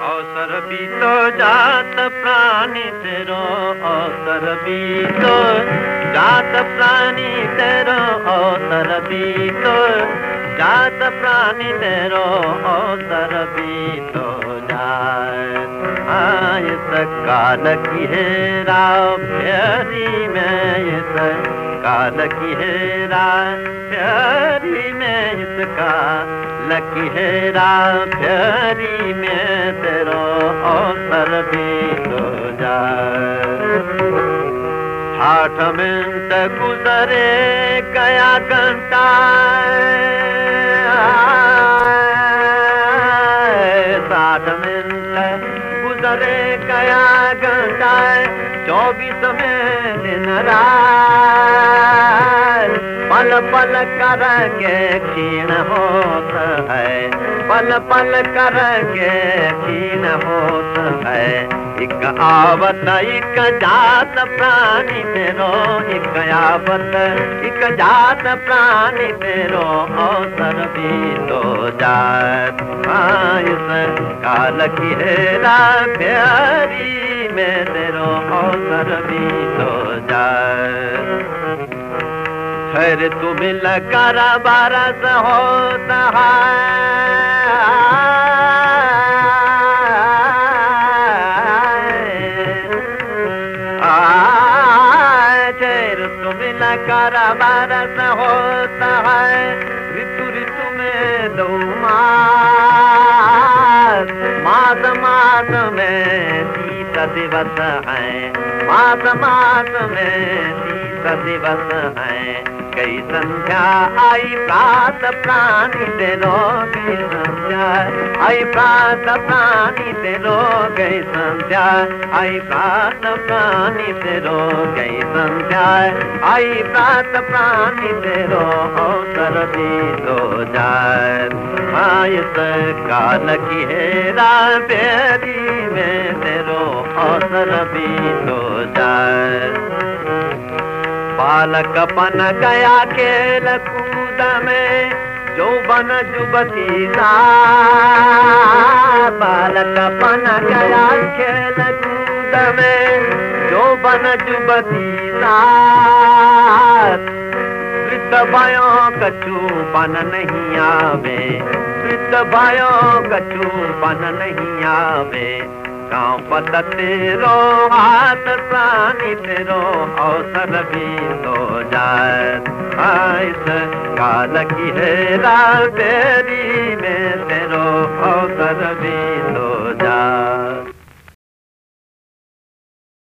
अवसर भी तो जात प्राणी तेरो, अवसर भी तो जात प्राणी तेरो, अवसर भी तो जात प्राणी तेरो, अवसर भी तो जाए काल की हेरा फेरी में इस काल की हेरा फेरी में इसका लकी हेरा प्यारी में अवसर भी तो जाए। आठ मिनट गुजरे, गया घंटा साठ मिनट गुजरे, गया घंटा चौबीस में दिन पल पल कर के क्षीण होत है। पल पल कर के क्षीण होत है। एक आवत, एक जात प्राणी तेरो एक आवत, एक जात प्राणी तेरो अवसर भी तो जात। काल की हेरा प्यारी में तेरो अवसर भी तो जाए फिर तुम लकर बरस होता है। तुम लकर बरस होता है। ऋतु ऋतु में दो मास मास में तीस दिवस है। मास मास में तीस दिवस है। कई संध्या, आई प्रात प्राणी तेरो गई संध्या। आई प्रात प्राणी तेरो गई संध्या। आई प्रात प्राणी तेरो गई संध्या। आई बात प्राणी तेरो अवसर दी तो जाए। आयत काल की हेरा बेरी में तेरो अवसर भी तो जाए। बालक बन गया खेल कूद में। बन जुबती बालक बन गया खेल कूद में, जो बन जुबती वृद्ध भयो कछु बन नहीं आवे, वृद्ध भयो कछु बन नहीं आवे। गाँव पत तेरो हाथ प्राणी तेरो अवसर भी तो जाए इस काल की हेरा बेरी में तेरो अवसर भी